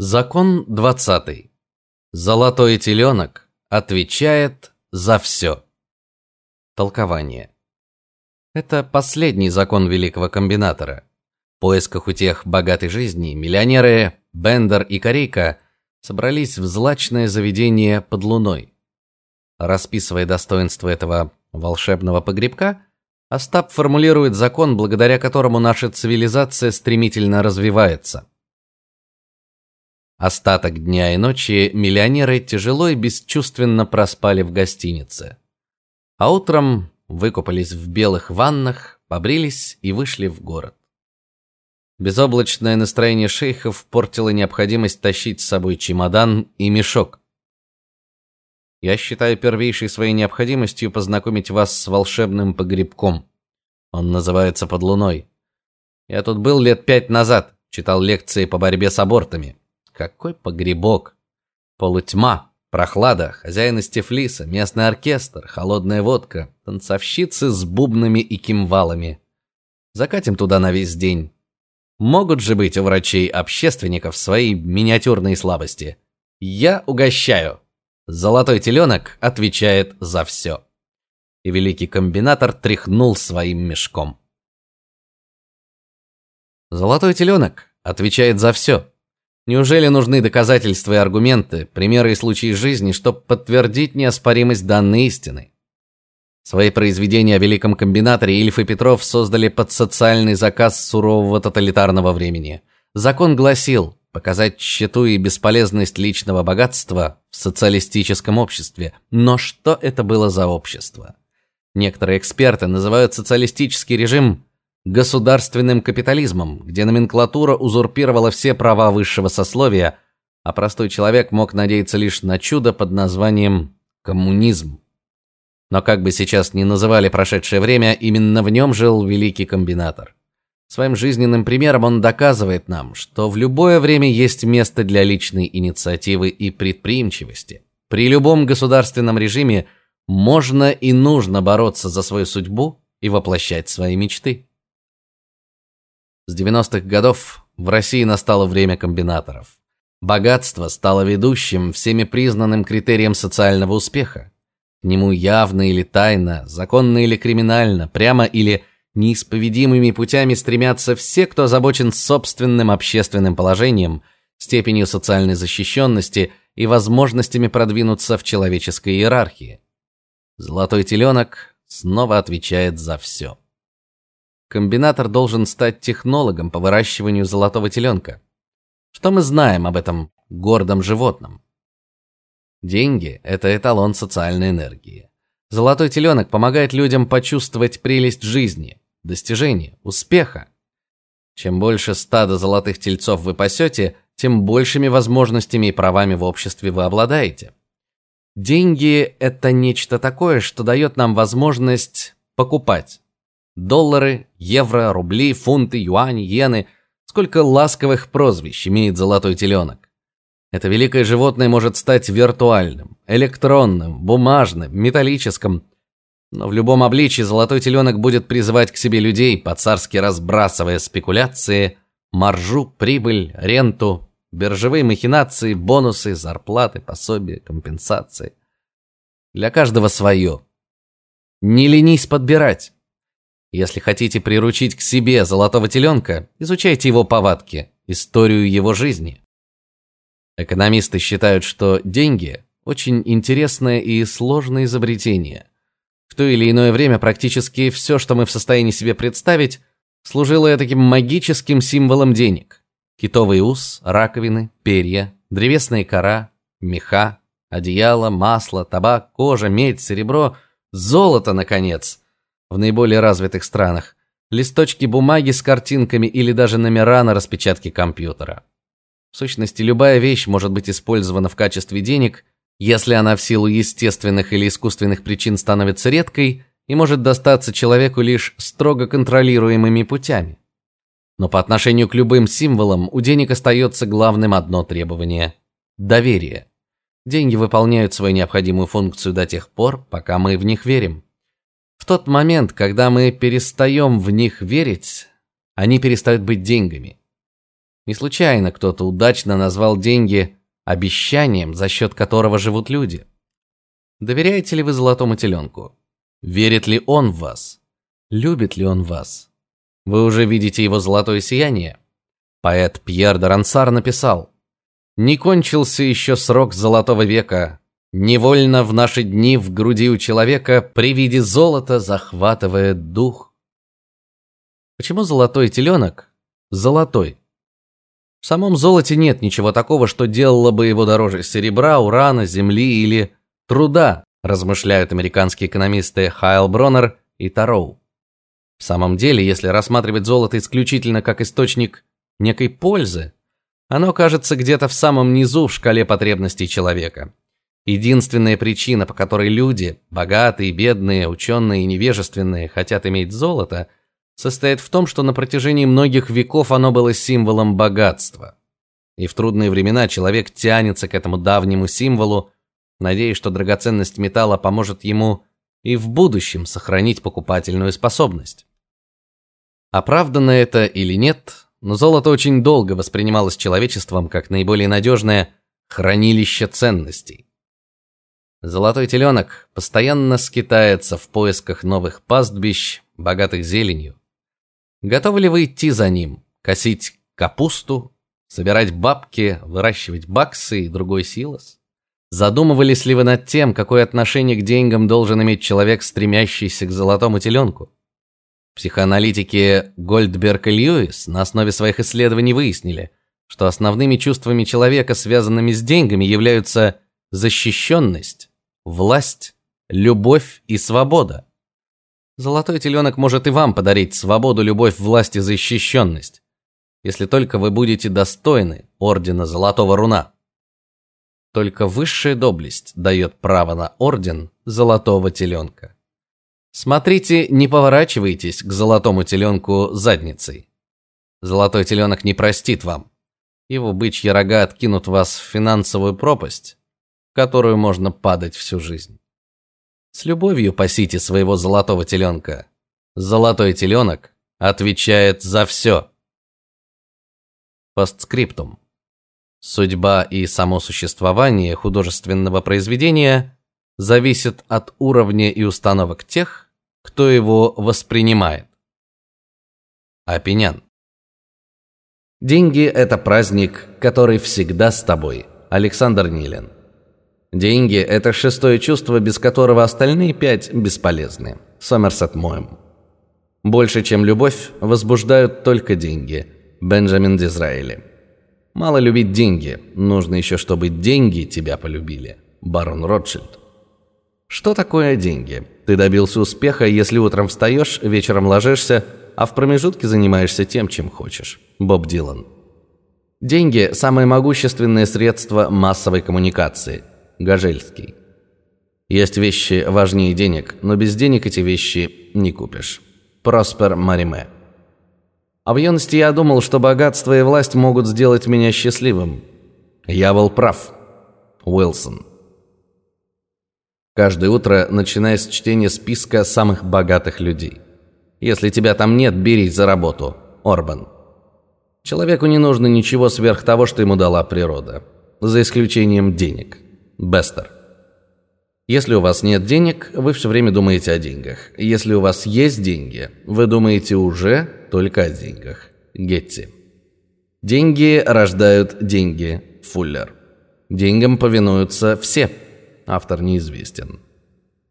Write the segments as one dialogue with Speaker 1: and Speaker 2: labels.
Speaker 1: Закон 20. Золотой теленок отвечает за все. Толкование. Это последний закон великого комбинатора. В поисках утех богатой жизни миллионеры Бендер и Корейка собрались в злачное заведение под луной. Расписывая достоинства этого волшебного погребка, Остап формулирует закон, благодаря которому наша цивилизация стремительно развивается. Остаток дня и ночи миллионеры тяжело и бесчувственно проспали в гостинице. А утром выкупались в белых ваннах, побрились и вышли в город. Безоблачное настроение шейхов портило необходимость тащить с собой чемодан и мешок. Я считаю первейшей своей необходимостью познакомить вас с волшебным погребком. Он называется Под луной. Я тут был лет пять назад, читал лекции по борьбе с абортами. Какой погребок! Полутьма, прохлада, хозяин из Тифлиса, местный оркестр, холодная водка, танцовщицы с бубнами и кимвалами. Закатим туда на весь день. Могут же быть у врачей-общественников свои миниатюрные слабости. Я угощаю. Золотой теленок отвечает за все. И великий комбинатор тряхнул своим мешком. Золотой теленок отвечает за все. Неужели нужны доказательства и аргументы, примеры и случаи жизни, чтобы подтвердить неоспоримость данной истины? Свои произведения о великом комбинаторе Ильф и Петров создали под социальный заказ сурового тоталитарного времени. Закон гласил показать тщету и бесполезность личного богатства в социалистическом обществе. Но что это было за общество? Некоторые эксперты называют социалистический режим государственным капитализмом, где номенклатура узурпировала все права высшего сословия, а простой человек мог надеяться лишь на чудо под названием коммунизм. Но как бы сейчас ни называли прошедшее время, именно в нем жил великий комбинатор. Своим жизненным примером он доказывает нам, что в любое время есть место для личной инициативы и предприимчивости. При любом государственном режиме можно и нужно бороться за свою судьбу и воплощать свои мечты. С 90-х годов в России настало время комбинаторов. Богатство стало ведущим, всеми признанным критерием социального успеха. К нему явно или тайно, законно или криминально, прямо или неисповедимыми путями стремятся все, кто озабочен собственным общественным положением, степенью социальной защищенности и возможностями продвинуться в человеческой иерархии. Золотой теленок снова отвечает за все. Комбинатор должен стать технологом по выращиванию золотого теленка. Что мы знаем об этом гордом животном? Деньги это эталон социальной энергии. Золотой теленок помогает людям почувствовать прелесть жизни, достижения, успеха. Чем больше стада золотых тельцов вы пасете, тем большими возможностями и правами в обществе вы обладаете. Деньги это нечто такое, что дает нам возможность покупать Доллары, евро, рубли, фунты, юани, иены. Сколько ласковых прозвищ имеет золотой теленок. Это великое животное может стать виртуальным, электронным, бумажным, металлическим. Но в любом обличии золотой теленок будет призывать к себе людей, по-царски разбрасывая спекуляции, маржу, прибыль, ренту, биржевые махинации, бонусы, зарплаты, пособия, компенсации. Для каждого свое. Не ленись подбирать. Если хотите приручить к себе золотого теленка, изучайте его повадки, историю его жизни. Экономисты считают, что деньги очень интересное и сложное изобретение. В то или иное время практически все, что мы в состоянии себе представить, служило таким магическим символом денег. Китовый ус, раковины, перья, древесная кора, меха, одеяло, масло, табак, кожа, медь, серебро, золото наконец в наиболее развитых странах, листочки бумаги с картинками или даже номера на распечатке компьютера. В сущности, любая вещь может быть использована в качестве денег, если она в силу естественных или искусственных причин становится редкой и может достаться человеку лишь строго контролируемыми путями. Но по отношению к любым символам у денег остается главным одно требование доверие. Деньги выполняют свою необходимую функцию до тех пор, пока мы в них верим. Тот момент, когда мы перестаем в них верить, они перестают быть деньгами. Не случайно кто-то удачно назвал деньги обещанием, за счет которого живут люди. Доверяете ли вы золотому теленку? Верит ли он в вас? Любит ли он вас? Вы уже видите его золотое сияние? Поэт Пьер де Рансар написал: "Не кончился еще срок золотого века, невольно в наши дни в груди у человека при виде золота захватывает дух". Почему золотой теленок золотой? В самом золоте нет ничего такого, что делало бы его дороже серебра, урана, земли или труда, размышляют американские экономисты Хайл Бронер и Тароу. В самом деле, если рассматривать золото исключительно как источник некой пользы, оно кажется где-то в самом низу в шкале потребностей человека. Единственная причина, по которой люди, богатые, бедные, ученые и невежественные, хотят иметь золото, состоит в том, что на протяжении многих веков оно было символом богатства. И в трудные времена человек тянется к этому давнему символу, надеясь, что драгоценность металла поможет ему и в будущем сохранить покупательную способность. Оправдано это или нет, но золото очень долго воспринималось человечеством как наиболее надежное хранилище ценностей. Золотой теленок постоянно скитается в поисках новых пастбищ, богатых зеленью. Готовы ли вы идти за ним, косить капусту, собирать бабки, выращивать баксы и другой силос? Задумывались ли вы над тем, какое отношение к деньгам должен иметь человек, стремящийся к золотому теленку? Психоаналитики Гольдберг и Льюис на основе своих исследований выяснили, что основными чувствами человека, связанными с деньгами, являются защищенность, власть, любовь и свобода. Золотой теленок может и вам подарить свободу, любовь, власть и защищенность, если только вы будете достойны ордена Золотого руна. Только высшая доблесть дает право на орден Золотого теленка. Смотрите, не поворачивайтесь к золотому теленку задницей. Золотой теленок не простит вам. Его бычьи рога откинут вас в финансовую пропасть, которую можно падать всю жизнь. С любовью пасите своего золотого теленка. Золотой теленок отвечает за все. Постскриптум. Судьба и само существование художественного произведения зависят от уровня и установок тех, кто его воспринимает. Апенян. Деньги это праздник, который всегда с тобой. Александр Нилен. Деньги – это шестое чувство, без которого остальные пять бесполезны. Сомерсет Моэм. Больше, чем любовь, возбуждают только деньги. Бенджамин Дизраэли. Мало любить деньги, нужно еще, чтобы деньги тебя полюбили. Барон Ротшильд. Что такое деньги? Ты добился успеха, если утром встаешь, вечером ложишься, а в промежутке занимаешься тем, чем хочешь. Боб Дилан. Деньги – самое могущественное средство массовой коммуникации – Гажельский. Есть вещи важнее денег, но без денег эти вещи не купишь. Проспер Мариме. А в юности я думал, что богатство и власть могут сделать меня счастливым. Я был прав. Уилсон. Каждое утро, начиная с чтения списка самых богатых людей. Если тебя там нет, берись за работу. Орбан. Человеку не нужно ничего сверх того, что ему дала природа, за исключением денег. Бестер. Если у вас нет денег, вы все время думаете о деньгах. Если у вас есть деньги, вы думаете уже только о деньгах. Гетти. Деньги рождают деньги. Фуллер. Деньгам повинуются все. Автор неизвестен.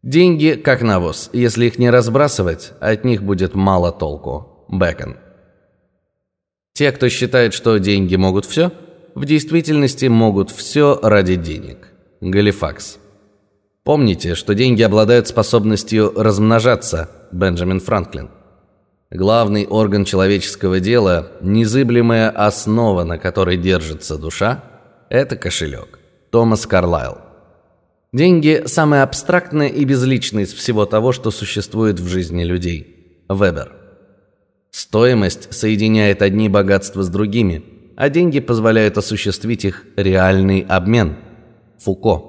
Speaker 1: Деньги как навоз. Если их не разбрасывать, от них будет мало толку. Бэкон. Те, кто считает, что деньги могут все, в действительности могут все ради денег. Галифакс. Помните, что деньги обладают способностью размножаться. Бенджамин Франклин. Главный орган человеческого дела, незыблемая основа, на которой держится душа, это кошелек. Томас Карлайл. Деньги самое абстрактное и безличное из всего того, что существует в жизни людей. Вебер. Стоимость соединяет одни богатства с другими, а деньги позволяют осуществить их реальный обмен. 不过。